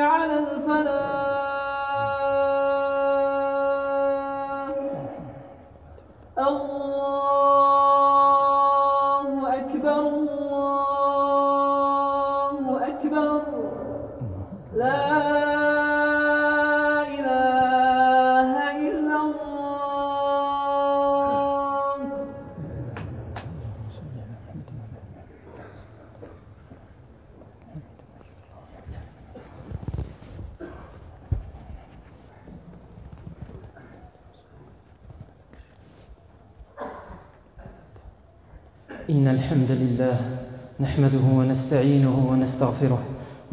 على الفلاح.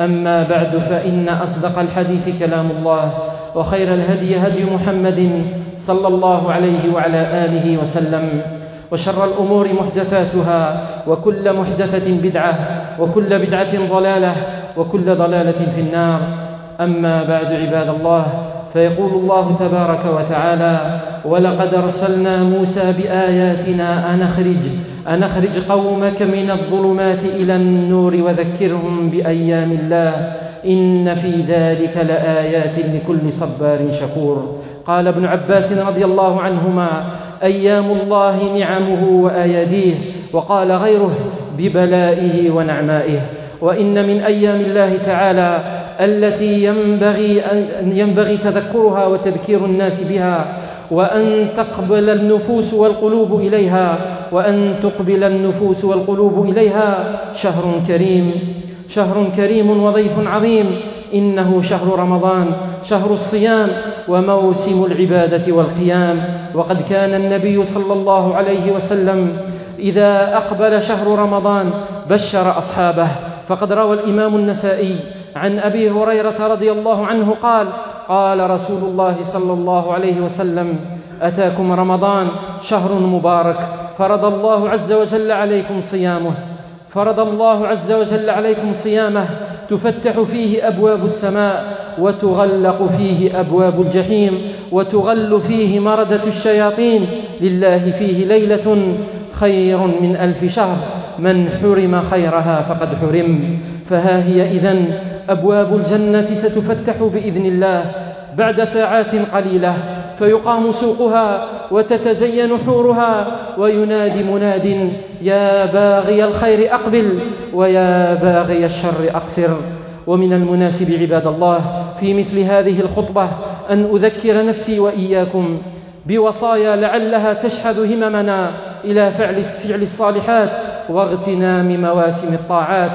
أما بعد فإن أصدق الحديث كلام الله وخير الهدي هدي محمد صلى الله عليه وعلى آله وسلم وشر الأمور محدثاتها وكل محدثة بدعة وكل بدعة ضلالة وكل ضلالة في النار. أما بعد عباد الله فيقول الله تبارك وتعالى ولقد أرسلنا موسى بآياتنا أن أخرج أن أخرج قومك من الظلمات إلى النور وذكرهم بأيام الله. إن في ذلك لآيات لكل صبار شكور. قال ابن عباس رضي الله عنهما أيام الله نعمه وآياديه وقال غيره ببلائه ونعمائه. وإن من أيام الله تعالى التي ينبغي, أن ينبغي تذكرها وتذكير الناس بها وأن تقبل النفوس والقلوب إليها وأن تقبل النفوس والقلوب إليها. شهر كريم شهر كريم وضيف عظيم. إنه شهر رمضان شهر الصيام وموسم العبادة والقيام. وقد كان النبي صلى الله عليه وسلم إذا أقبل شهر رمضان بشر أصحابه. فقد روى الإمام النسائي عن أبي هريرة رضي الله عنه قال قال رسول الله صلى الله عليه وسلم أتاكم رمضان شهر مبارك فرض الله عز وجل عليكم صيامه فرض الله عز وجل عليكم صيامه تفتح فيه أبواب السماء وتغلق فيه أبواب الجحيم وتغل فيه مردة الشياطين لله فيه ليلة خير من ألف شهر من حرم خيرها فقد حرم فها هي إذن أبواب الجنة ستفتح بإذن الله بعد ساعات قليلة فيقام سوقها وتتزين حورها وينادي مناد يا باغي الخير أقبل ويا باغي الشر أقصر. ومن المناسب عباد الله في مثل هذه الخطبة أن أذكر نفسي وإياكم بوصايا لعلها تشحذ هممنا إلى فعل الصالحات واغتنام مواسم الطاعات.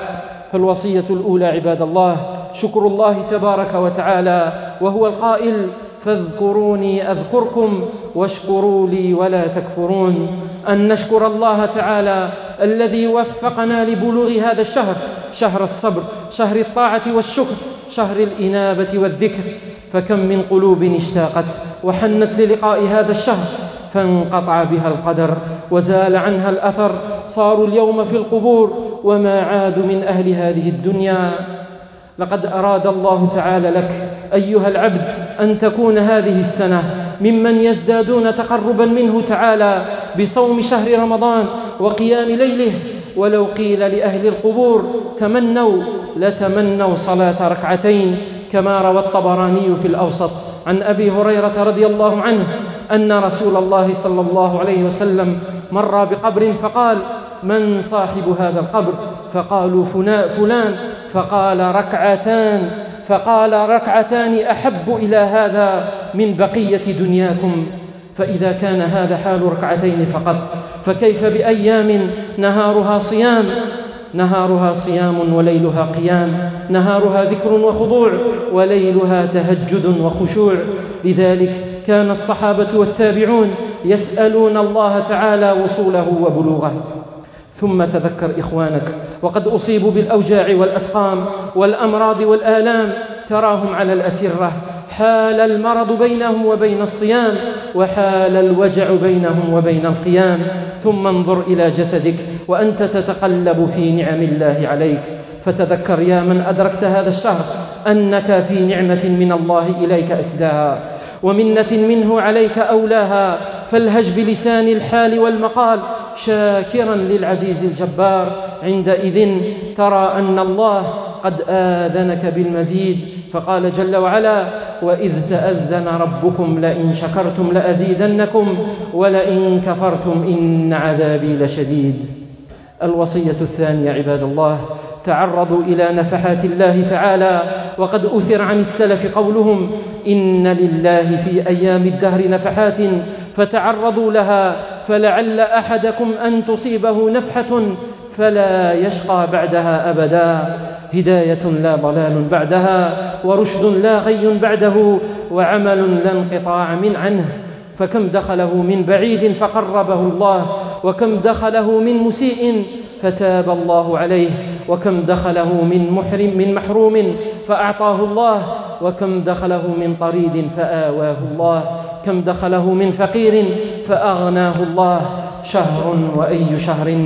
فالوصية الأولى عباد الله شكر الله تبارك وتعالى وهو القائل فاذكروني أذكركم واشكروا لي ولا تكفرون أن نشكر الله تعالى الذي وفقنا لبلوغ هذا الشهر شهر الصبر شهر الطاعة والشكر شهر الإنابة والذكر. فكم من قلوب اشتاقت وحنت للقاء هذا الشهر فانقطع بها القدر وزال عنها الأثر صاروا اليوم في القبور وما عادوا من أهل هذه الدنيا. لقد أراد الله تعالى لك أيها العبد أن تكون هذه السنة ممن يزدادون تقربا منه تعالى بصوم شهر رمضان وقيام ليله. ولو قيل لأهل القبور تمنوا لتمنوا صلاة ركعتين كما روى الطبراني في الأوسط عن أبي هريرة رضي الله عنه أن رسول الله صلى الله عليه وسلم مر بقبر فقال من صاحب هذا القبر؟ فقالوا فلان. فقال ركعتان. فقال ركعتان أحب إلى هذا من بقية دنياكم. فإذا كان هذا حال ركعتين فقط فكيف بأيام نهارها صيام؟ نهارها صيام وليلها قيام. نهارها ذكر وخضوع وليلها تهجد وخشوع. لذلك كان الصحابة والتابعون يسألون الله تعالى وصوله وبلوغه. ثم تذكر إخوانك. وقد أصيبوا بالأوجاع والأسقام والأمراض والآلام. تراهم على الأسرة. حال المرض بينهم وبين الصيام وحال الوجع بينهم وبين القيام. ثم انظر إلى جسدك وأنت تتقلب في نعم الله عليك. فتذكر يا من أدركت هذا الشهر أنك في نعمة من الله إليك أسداها ومنة منه عليك أولاها فالهج بلسان الحال والمقال شاكرا للعزيز الجبار. عندئذ ترى أن الله قد آذنك بالمزيد فقال جل وعلا وإذ تأذن ربكم لئن شكرتم لأزيدنكم ولئن كفرتم إن عذابي لشديد. الوصية الثانية عباد الله تعرضوا إلى نفحات الله تعالى وقد أثر عن السلف قولهم إن لله في أيام الدهر نفحات فتعرضوا لها فلعل أحدكم أن تصيبه نفحة فلا يشقى بعدها أبدا. هداية لا ضلال بعدها ورشد لا غي بعده وعمل لا انقطاع من عنه. فكم دخله من بعيد فقربه الله وكم دخله من مسيء فتاب الله عليه وكم دخله من محرم من محروم فأعطاه الله وكم دخله من طريد فآواه الله كم دخله من فقير فأغناه الله شهر وأي شهر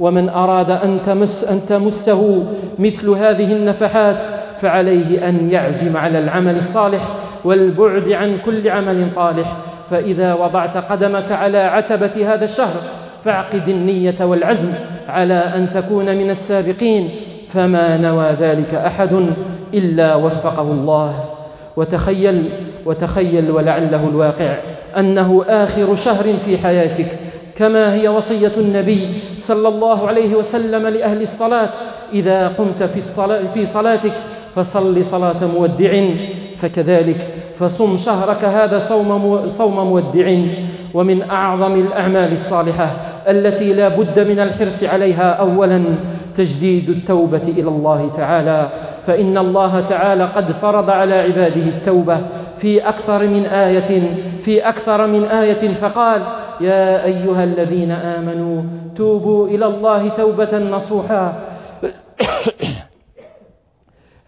ومن أراد أن, تمس أن تمسه مثل هذه النفحات فعليه أن يعزم على العمل الصالح والبعد عن كل عمل طالح فإذا وضعت قدمك على عتبة هذا الشهر فاعقد النية والعزم على أن تكون من السابقين فما نوى ذلك أحد إلا وفقه الله. وتخيل وتخيل ولعله الواقع أنه آخر شهر في حياتك كما هي وصية النبي صلى الله عليه وسلم لأهل الصلاة إذا قمت في, الصلاة في صلاتك فصل صلاة مودع فكذلك فصم شهرك هذا صوم, مودع. ومن أعظم الأعمال الصالحة التي لا بد من الحرص عليها أولا تجديد التوبة إلى الله تعالى. فإن الله تعالى قد فرض على عباده التوبة في أكثر من آية في أكثر من آية فقال يا أيها الذين آمنوا توبوا إلى الله توبة نصوحا.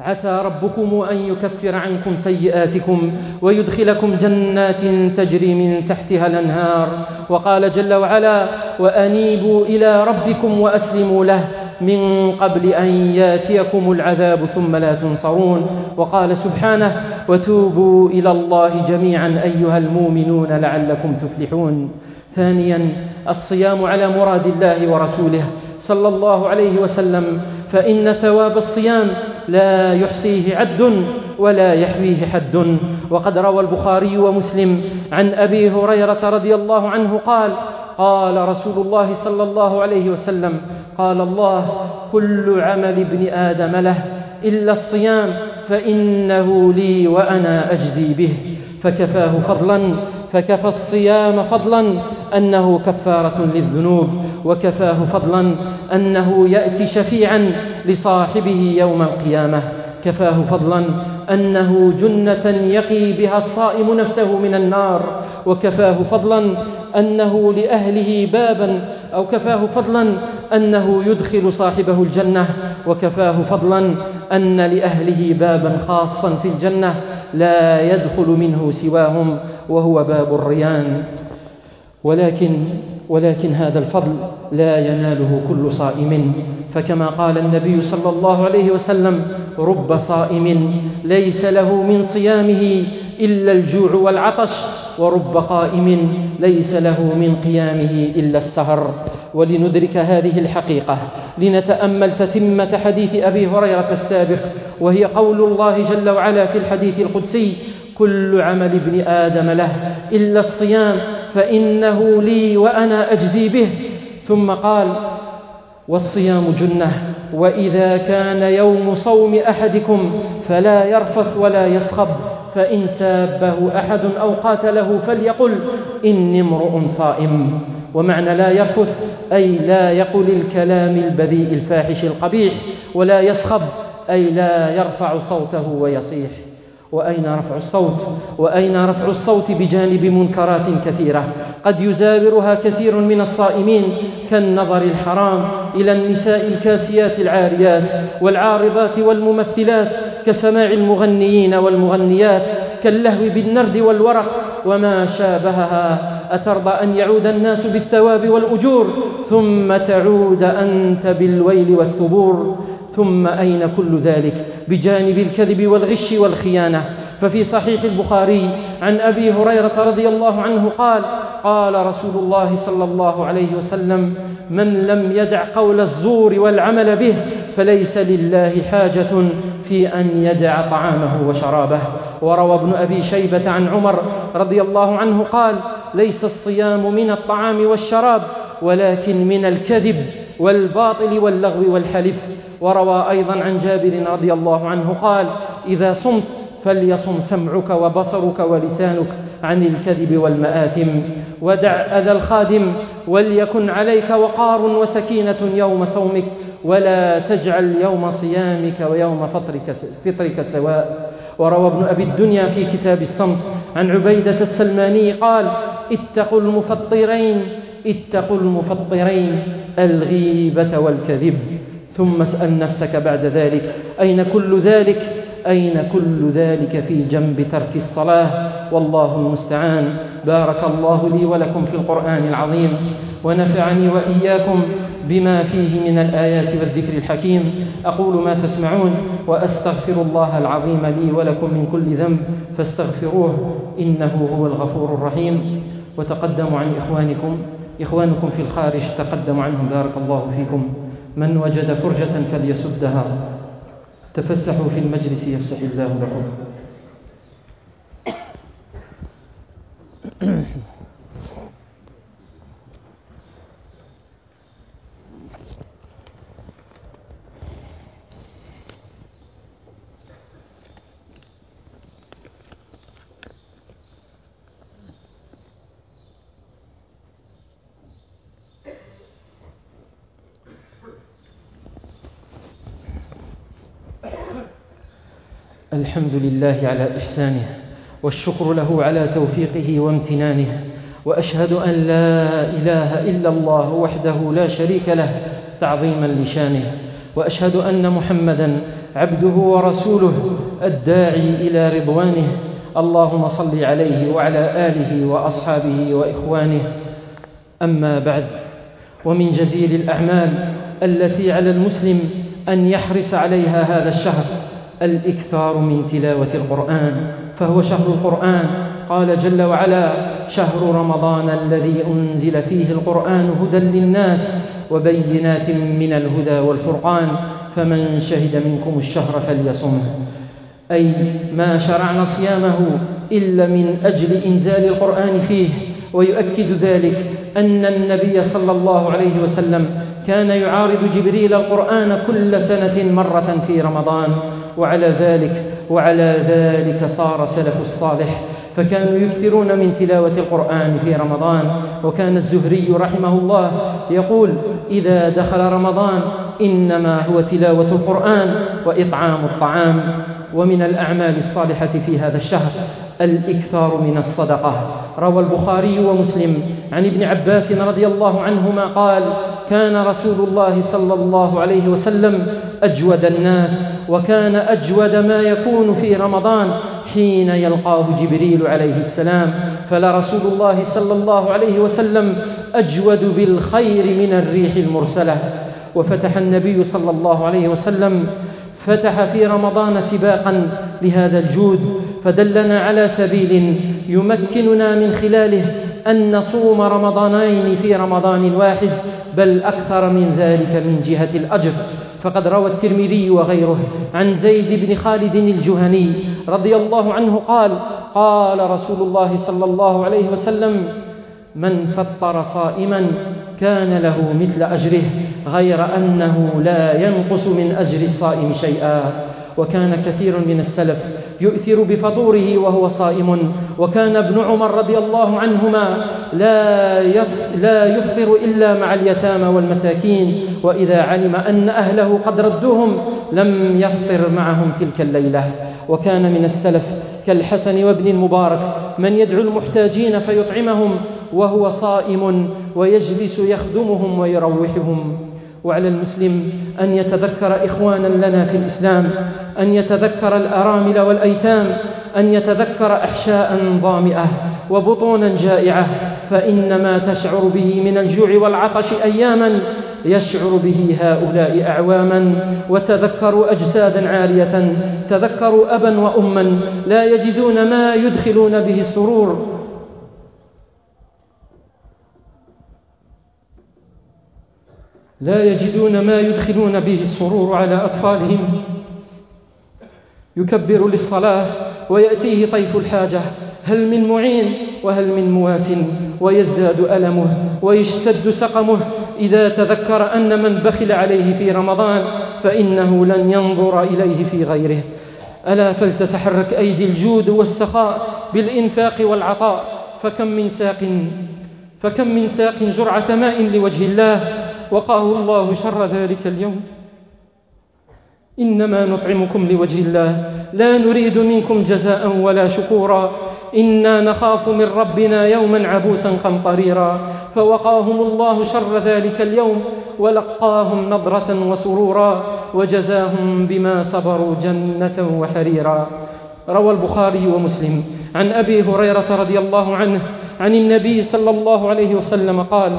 عسى ربكم أن يكفر عنكم سيئاتكم ويدخلكم جنات تجري من تحتها الأنهار. وقال جل وعلا وأنيبوا إلى ربكم وأسلموا له من قبل أن ياتيكم العذاب ثم لا تنصرون. وقال سبحانه وتوبوا إلى الله جميعا أيها المؤمنون لعلكم تفلحون. ثانيا الصيام على مراد الله ورسوله صلى الله عليه وسلم فإن ثواب الصيام لا يحصيه عد ولا يحويه حد. وقد روى البخاري ومسلم عن أبي هريرة رضي الله عنه قال قال رسول الله صلى الله عليه وسلم قال الله كل عمل ابن آدم له إلا الصيام فإنه لي وأنا أجزي به. فكفاه فضلا فكفى الصيام فضلا أنه كفارة للذنوب وكفاه فضلا أنه يأتي شفيعا لصاحبه يوم القيامة. كفاه فضلا. أنه جنة يقي بها الصائم نفسه من النار. وكفاه فضلا. أنه لأهله بابا. أو كفاه فضلا. أنه يدخل صاحبه الجنة. وكفاه فضلا. أن لأهله بابا خاصا في الجنة. لا يدخل منه سواهم. وهو باب الريان. ولكن ولكن هذا الفضل لا يناله كل صائم. فكما قال النبي صلى الله عليه وسلم رب صائم ليس له من صيامه إلا الجوع والعطش ورب قائم ليس له من قيامه إلا السهر. ولندرك هذه الحقيقة. لنتأمل تتمة حديث أبي هريرة السابق وهي قول الله جل وعلا في الحديث القدسي كل عمل ابن آدم له إلا الصيام فإنه لي وأنا أجزي به. ثم قال والصيام جنة وإذا كان يوم صوم أحدكم فلا يرفث ولا يصخب فإن سابه أحد أو قاتله فليقل إني امرؤ صائم. ومعنى لا يرفث أي لا يقل الكلام البذيء الفاحش القبيح ولا يصخب أي لا يرفع صوته ويصيح. وأين رفع الصوت؟ وأين رفع الصوت بجانب منكرات كثيرة؟ قد يزاورها كثير من الصائمين كالنظر الحرام إلى النساء الكاسيات العاريات والعارضات والممثلات كسماع المغنيين والمغنيات كاللهو بالنرد والورق وما شابهها. أترضى أن يعود الناس بالثواب والأجور؟ ثم تعود أنت بالويل والثبور. ثم أين كل ذلك؟ بجانب الكذب والغش والخيانة. ففي صحيح البخاري عن أبي هريرة رضي الله عنه قال قال رسول الله صلى الله عليه وسلم من لم يدع قول الزور والعمل به فليس لله حاجة في أن يدع طعامه وشرابه. وروى ابن أبي شيبة عن عمر رضي الله عنه قال ليس الصيام من الطعام والشراب ولكن من الكذب والباطل واللغو والحلف. وروى أيضا عن جابر رضي الله عنه قال إذا صمت فليصم سمعك وبصرك ولسانك عن الكذب والمآثم. ودع أذى الخادم وليكن عليك وقار وسكينة يوم صومك. ولا تجعل يوم صيامك ويوم فطرك, فطرك سواء. وروى ابن أبي الدنيا في كتاب الصمت عن عبيدة السلماني قال اتقوا المفطرين اتقوا المفطرين الغيبة والكذب. ثم اسأل نفسك بعد ذلك أين كل ذلك؟ أين كل ذلك في جنب ترك الصلاة؟ والله المستعان. بارك الله لي ولكم في القرآن العظيم ونفعني وإياكم بما فيه من الآيات والذكر الحكيم. أقول ما تسمعون وأستغفر الله العظيم لي ولكم من كل ذنب فاستغفروه إنه هو الغفور الرحيم. وتقدموا عن إخوانكم إخوانكم في الخارج تقدموا عنهم. بارك الله فيكم. من وجد فرجة فليسدها. تفسحوا في المجلس يفسح الله لكم. الحمد لله على إحسانه والشكر له على توفيقه وامتنانه وأشهد أن لا إله إلا الله وحده لا شريك له تعظيما لشانه وأشهد أن محمدا عبده ورسوله الداعي إلى رضوانه اللهم صل عليه وعلى آله وأصحابه وإخوانه. أما بعد ومن جزيل الأعمال التي على المسلم أن يحرص عليها هذا الشهر الإكثار من تلاوة القرآن فهو شهر القرآن. قال جل وعلا شهر رمضان الذي أنزل فيه القرآن هدى للناس وبينات من الهدى والفرقان فمن شهد منكم الشهر فليصمه. أي ما شرعنا صيامه إلا من أجل إنزال القرآن فيه. ويؤكد ذلك أن النبي صلى الله عليه وسلم كان يعارض جبريل القرآن كل سنة مرة في رمضان. وعلى ذلك وعلى ذلك صار سلف الصالح. فكانوا يكثرون من تلاوة القرآن في رمضان. وكان الزهري رحمه الله يقول إذا دخل رمضان إنما هو تلاوة القرآن وإطعام الطعام. ومن الأعمال الصالحة في هذا الشهر الإكثار من الصدقة. روى البخاري ومسلم عن ابن عباس رضي الله عنهما قال كان رسول الله صلى الله عليه وسلم أجود الناس وكان أجود ما يكون في رمضان حين يلقاه جبريل عليه السلام. فلرسول الله صلى الله عليه وسلم أجود بالخير من الريح المرسلة. وفتح النبي صلى الله عليه وسلم فتح في رمضان سباقا لهذا الجود فدلنا على سبيل يمكننا من خلاله أن نصوم رمضانين في رمضان واحد بل أكثر من ذلك من جهة الأجر. فقد روى الترمذي وغيره عن زيد بن خالد الجهني رضي الله عنه قال قال رسول الله صلى الله عليه وسلم من فطر صائما كان له مثل أجره غير أنه لا ينقص من أجر الصائم شيئا. وكان كثير من السلف يؤثر بفطوره وهو صائم. وكان ابن عمر رضي الله عنهما لا لا يفطر إلا مع اليتامى والمساكين. وإذا علم أن أهله قد ردوهم لم يفطر معهم تلك الليلة. وكان من السلف كالحسن وابن المبارك من يدعو المحتاجين فيطعمهم وهو صائم ويجلس يخدمهم ويروحهم. وعلى المسلم أن يتذكر إخوانا لنا في الإسلام أن يتذكر الأرامل والأيتام أن يتذكر أحشاء ضامئة وبطونا جائعة فإن ما تشعر به من الجوع والعطش أياما يشعر به هؤلاء أعواما. وتذكروا أجسادا عارية تذكروا أبا وأما لا يجدون ما يدخلون به السرور. لا يجدون ما يدخلون به السرور على أطفالهم. يكبر للصلاة ويأتيه طيف الحاجة. هل من معين وهل من مواس ويزداد ألمه ويشتد سقمه. إذا تذكر أن من بخل عليه في رمضان فإنه لن ينظر إليه في غيره. ألا فلتتحرك أيدي الجود والسخاء بالإنفاق والعطاء. فكم من ساق فكم من ساق جرعة ماء لوجه الله. وقاه الله شر ذلك اليوم. إنما نطعمكم لوجه الله. لا نريد منكم جزاء ولا شكورا. إنا نخاف من ربنا يوما عبوسا قمطريرا. فوقاهم الله شر ذلك اليوم ولقاهم نضرة وسرورا. وجزاهم بما صبروا جنة وحريرا. روى البخاري ومسلم. عن أبي هريرة رضي الله عنه عن النبي صلى الله عليه وسلم قال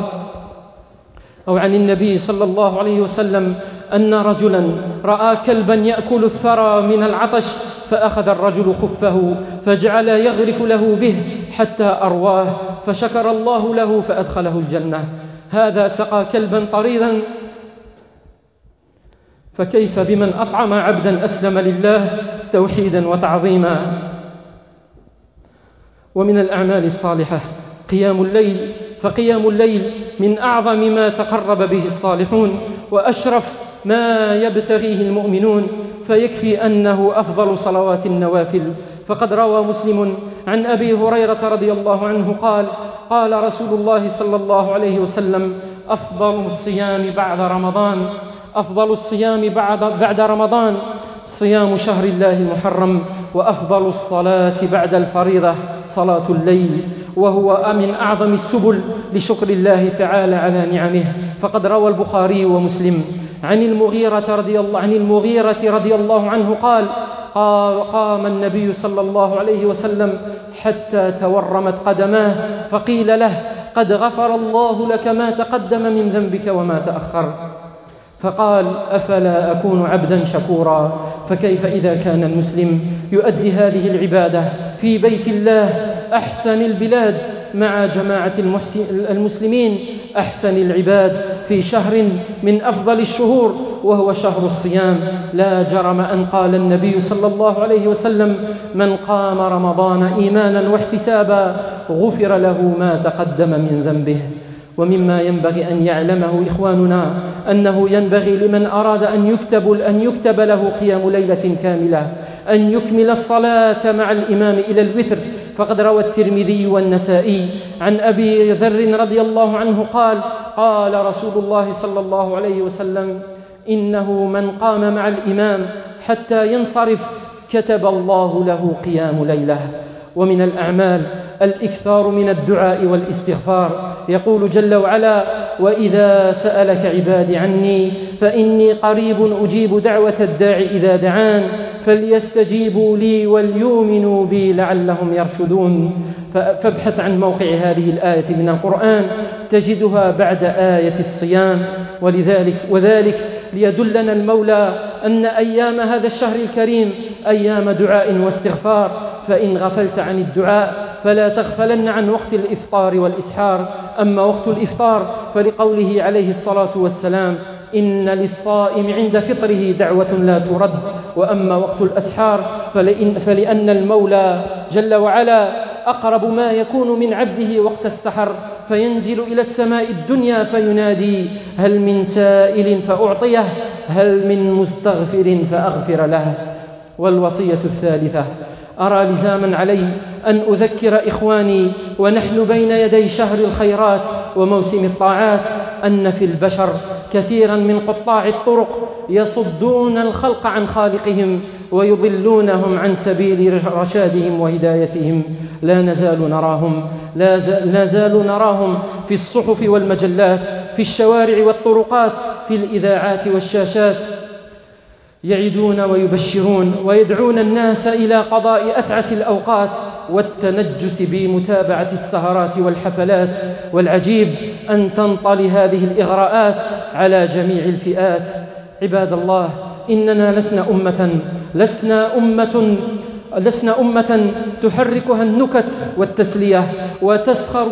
أو عن النبي صلى الله عليه وسلم أن رجلا رأى كلبا يأكل الثرى من العطش فأخذ الرجل خفه فجعل يغرف له به حتى أرواه فشكر الله له فأدخله الجنة. هذا سقى كلبا طريدا. فكيف بمن أطعم عبدا أسلم لله توحيدا وتعظيما؟ ومن الأعمال الصالحة قيام الليل فقيام الليل من أعظم ما تقرب به الصالحون وأشرف ما يبتغيه المؤمنون فيكفي أنه أفضل صلوات النوافل. فقد روى مسلم عن أبي هريرة رضي الله عنه قال قال رسول الله صلى الله عليه وسلم أفضل الصيام بعد رمضان أفضل الصيام بعد, بعد رمضان. صيام شهر الله المحرم وأفضل الصلاة بعد الفريضة صلاة الليل. وهو من أعظم السبل لشكر الله تعالى على نعمه. فقد روى البخاري ومسلم عن المغيرة رضي الله عن المغيرة رضي الله عنه قال قام النبي صلى الله عليه وسلم حتى تورمت قدماه فقيل له قد غفر الله لك ما تقدم من ذنبك وما تأخر. فقال أفلا أكون عبدا شكورا؟ فكيف إذا كان المسلم يؤدي هذه العبادة في بيت الله أحسن البلاد مع جماعة المسلمين أحسن العباد في شهر من أفضل الشهور وهو شهر الصيام. لا جرم أن قال النبي صلى الله عليه وسلم من قام رمضان إيمانا واحتسابا غفر له ما تقدم من ذنبه. ومما ينبغي أن يعلمه إخواننا أنه ينبغي لمن أراد أن يكتب, أن يكتب له قيام ليلة كاملة أن يكمل الصلاة مع الإمام إلى الوتر فقد روى الترمذي والنسائي عن أبي ذر رضي الله عنه قال قال رسول الله صلى الله عليه وسلم إنه من قام مع الإمام حتى ينصرف كتب الله له قيام ليلة. ومن الأعمال الإكثار من الدعاء والاستغفار. يقول جل وعلا وإذا سألك عبادي عني فإني قريب أجيب دعوة الداع إذا دعان فليستجيبوا لي وليؤمنوا بي لعلهم يرشدون. فابحث عن موقع هذه الآية من القرآن تجدها بعد آية الصيام. ولذلك وذلك ليدلنا المولى أن أيام هذا الشهر الكريم أيام دعاء واستغفار. فإن غفلت عن الدعاء فلا تغفلن عن وقت الإفطار والإسحار. أما وقت الإفطار فلقوله عليه الصلاة والسلام إن للصائم عند فطره دعوة لا ترد. وأما وقت الأسحار فلإن فلأن المولى جل وعلا أقرب ما يكون من عبده وقت السحر فينزل إلى السماء الدنيا فينادي هل من سائل فأعطيه هل من مستغفر فأغفر له. والوصية الثالثة أرى لزاما علي أن أذكر إخواني ونحن بين يدي شهر الخيرات وموسم الطاعات أن في البشر كثيرا من قطاع الطرق يصدون الخلق عن خالقهم ويضلونهم عن سبيل رشادهم وهدايتهم. لا نزال نراهم لا نزال نراهم في الصحف والمجلات في الشوارع والطرقات في الإذاعات والشاشات يعدون ويبشرون ويدعون الناس إلى قضاء أثعس الأوقات والتنجس بمتابعة السهرات والحفلات والعجيب أن تنطلي هذه الإغراءات على جميع الفئات. عباد الله إننا لسنا أمة لسنا أمة لسنا أمة تحركها النكت والتسلية وتسخر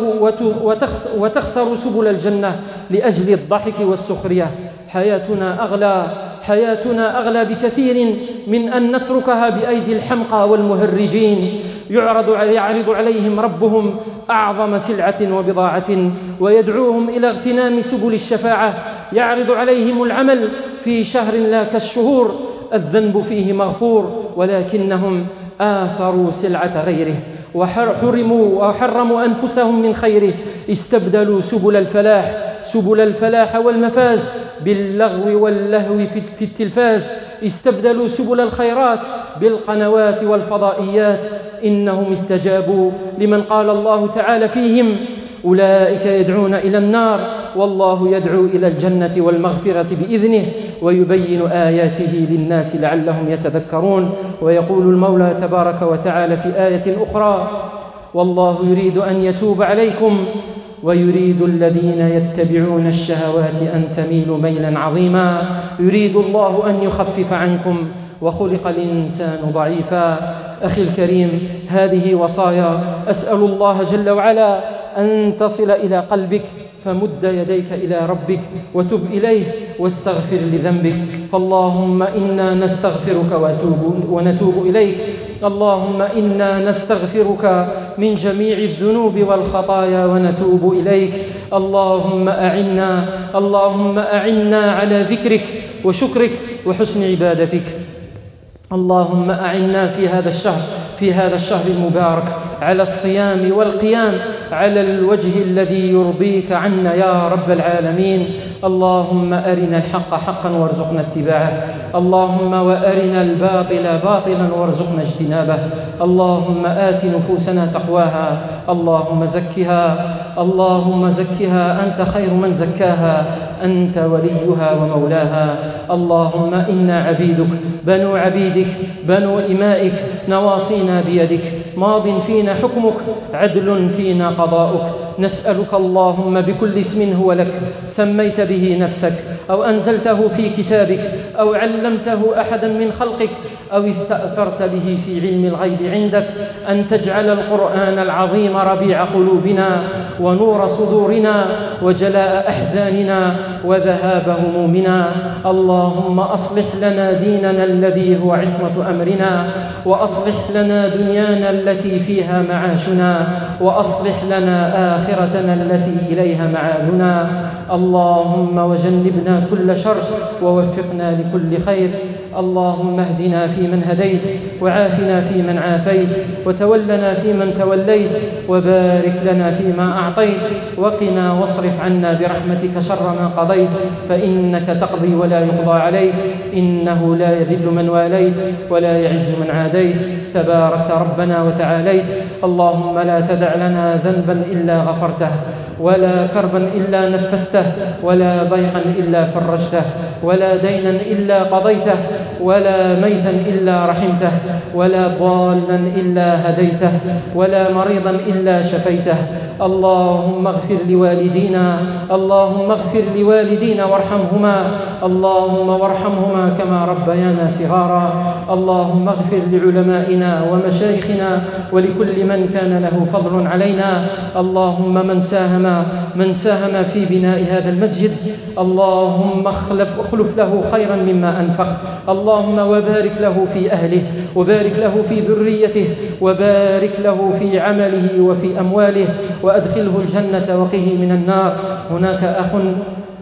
وتخسر سبل الجنة لأجل الضحك والسخرية. حياتنا أغلى حياتنا أغلى بكثير من أن نتركها بأيدي الحمقى والمهرجين. يعرض يعرض عليهم ربهم أعظم سلعة وبضاعة ويدعوهم إلى اغتنام سبل الشفاعة. يعرض عليهم العمل في شهر لا كالشهور. الذنب فيه مغفور ولكنهم آثروا سلعة غيره وحرموا وحرموا أنفسهم من خيره. استبدلوا سبل الفلاح سبل الفلاح والمفاز باللغو واللهو في التلفاز. استبدلوا سبل الخيرات بالقنوات والفضائيات. إنهم استجابوا لمن قال الله تعالى فيهم أولئك يدعون إلى النار والله يدعو إلى الجنة والمغفرة بإذنه ويبين آياته للناس لعلهم يتذكرون. ويقول المولى تبارك وتعالى في آية أخرى والله يريد أن يتوب عليكم ويريد الذين يتبعون الشهوات أن تميلوا ميلا عظيما. يريد الله أن يخفف عنكم وخلق الإنسان ضعيفا. أخي الكريم هذه وصايا. أسأل الله جل وعلا أن تصل إلى قلبك فمد يديك إلى ربك وتب إليه واستغفر لذنبك. فاللهم إنا نستغفرك ونتوب إليك. اللهم إنا نستغفرك من جميع الذنوب والخطايا ونتوب إليك. اللهم أعنا اللهم أعنا على ذكرك وشكرك وحسن عبادتك. اللهم أعنا في هذا الشهر في هذا الشهر المبارك على الصيام والقيام على الوجه الذي يرضيك عنا يا رب العالمين. اللهم أرنا الحق حقا وارزقنا اتباعه. اللهم وأرنا الباطل باطلا وارزقنا اجتنابه. اللهم آت نفوسنا تقواها. اللهم زكها. اللهم زكها أنت خير من زكاها أنت وليها ومولاها. اللهم إنا عبيدك بنو عبيدك بنو إمائك نواصينا بيدك. ماض فينا حكمك عدل فينا قضاؤك. نسألك اللهم بكل اسم هو لك سميت به نفسك أو أنزلته في كتابك أو علمته أحدا من خلقك أو استأثرت به في علم الغيب عندك. أن تجعل القرآن العظيم ربيع قلوبنا ونور صدورنا وجلاء أحزاننا وذهاب همومنا. اللهم أصلح لنا ديننا الذي هو عصمة أمرنا وأصلح لنا دنيانا التي فيها معاشنا وأصلح لنا آخرتنا التي إليها معادنا. اللهم وجنبنا كل شر ووفقنا لكل خير. اللهم اهدنا فيمن هديت وعافنا فيمن عافيت وتولنا فيمن توليت وبارك لنا فيما أعطيت وقنا واصرف عنا برحمتك شر ما قضيت فإنك تقضي ولا يقضى عليك إنه لا يذل من واليت ولا يعز من عاديت تبارك ربنا وتعاليت. اللهم لا تدع لنا ذنبا إلا غفرته ولا كربا إلا نفسته ولا ضيقا إلا فرجته ولا دينا إلا قضيته ولا ميتا إلا رحمته ولا ضالا إلا هديته ولا مريضا إلا شفيته. اللهم اغفر لوالدينا اللهم اغفر لوالدينا وارحمهما اللهم وارحمهما كما ربيانا صغارا اللهم اغفر لعلمائنا ومشايخنا ولكل من كان له فضل علينا اللهم من ساهم من ساهم في بناء هذا المسجد اللهم اخلف اخلف له خيرا مما أنفق اللهم وبارك له في أهله وبارك له في ذريته وبارك له في عمله وفي أمواله وأدخله الجنة وقه من النار. هناك أخ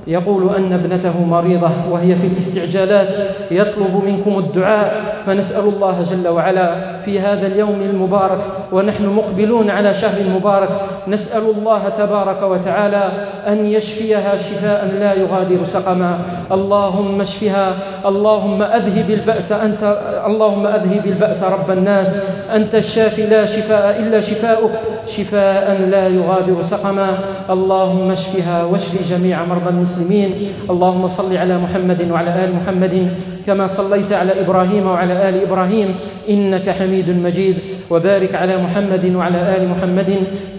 يقول أن ابنته مريضة وهي في الاستعجالات يطلب منكم الدعاء فنسأل الله جل وعلا في هذا اليوم المبارك ونحن مقبلون على شهر مبارك نسأل الله تبارك وتعالى أن يشفيها شفاء لا يغادر سقما. اللهم اشفها اللهم أذهب البأس أنت اللهم أذهب البأس رب الناس أنت الشافي لا شفاء إلا شفاؤك شفاء لا يغادر سقما. اللهم اشفها واشف جميع مرضى المسلمين. اللهم صل على محمد وعلى آل محمد كما صليت على إبراهيم وعلى آل إبراهيم إنك حميد مجيد. وبارك على محمد وعلى آل محمد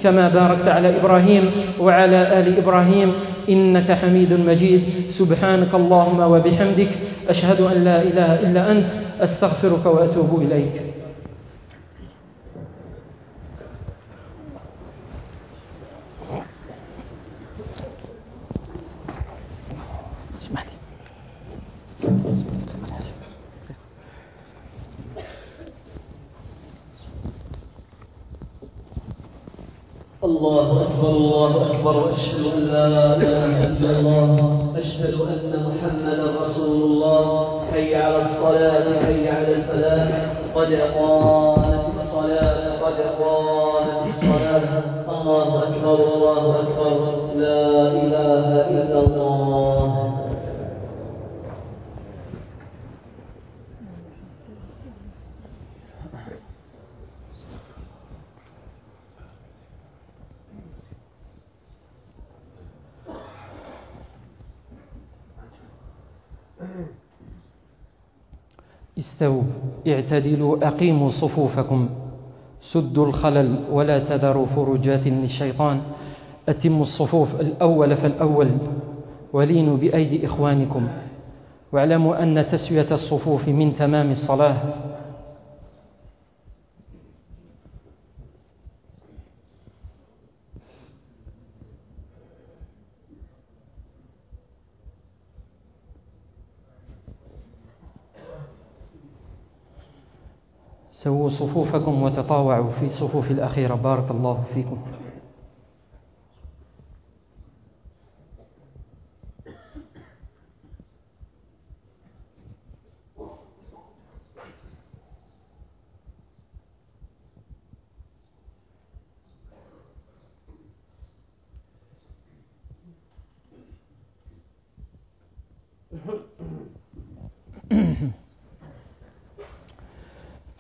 كما باركت على إبراهيم وعلى آل إبراهيم إنك حميد مجيد. سبحانك اللهم وبحمدك أشهد أن لا إله إلا أنت أستغفرك وأتوب إليك. الله أكبر الله أكبر أشهد أن لا إله إلا الله أشهد أن محمدا رسول الله حي على الصلاة حي على الفلاح. قد قامت الصلاة قد قامت الصلاة. الله أكبر الله أكبر. لا إله إلا الله. استووا اعتدلوا أقيموا صفوفكم. سدوا الخلل ولا تذروا فرجات للشيطان. أتموا الصفوف الأول فالأول ولينوا بأيدي إخوانكم. واعلموا أن تسوية الصفوف من تمام الصلاة. سووا صفوفكم وتطاوعوا في صفوف الأخيرة. بارك الله فيكم.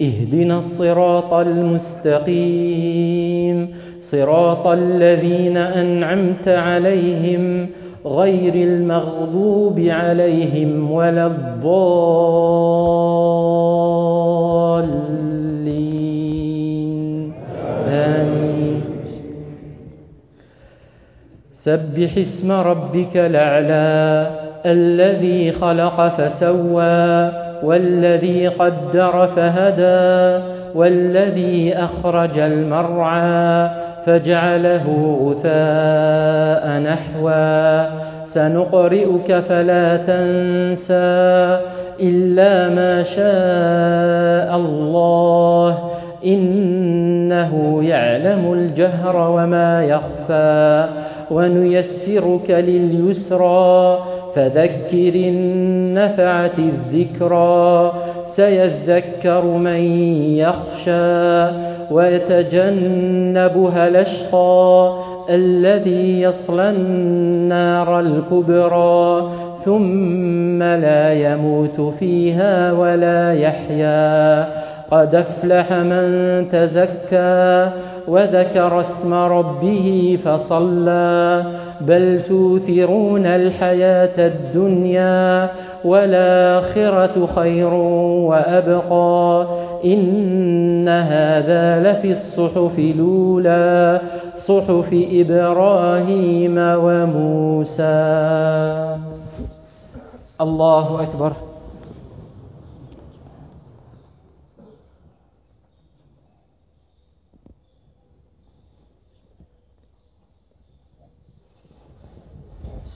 اهدنا الصراط المستقيم. صراط الذين أنعمت عليهم غير المغضوب عليهم ولا الضالين. آمين. سبح اسم ربك الأعلى الذي خلق فسوى والذي قدر فهدى والذي أخرج المرعى فجعله غثاء نحوا سنقرئك فلا تنسى إلا ما شاء الله إنه يعلم الجهر وما يخفى. ونيسرك لليسرى فذكر النفعة الذكرى سيذكر من يخشى ويتجنبها الأشقى الذي يصلى النار الكبرى ثم لا يموت فيها ولا يحيا. قد أفلح من تزكى وذكر اسم ربه فصلى. بل توثرون الحياة الدنيا والآخرة خير وأبقى إن هذا لفي الصحف الأولى صحف إبراهيم وموسى. الله أكبر.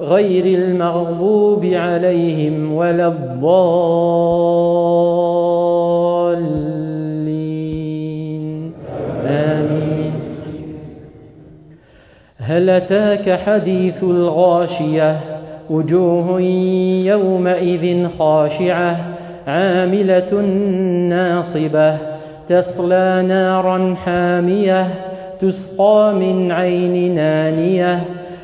غير المغضوب عليهم ولا الضالين. آمين. هل أتاك حديث الغاشية؟ وجوه يومئذ خاشعة عاملة ناصبة تصلى نارا حامية تسقى من عين نانية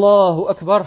الله أكبر.